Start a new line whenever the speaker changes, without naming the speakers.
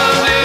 da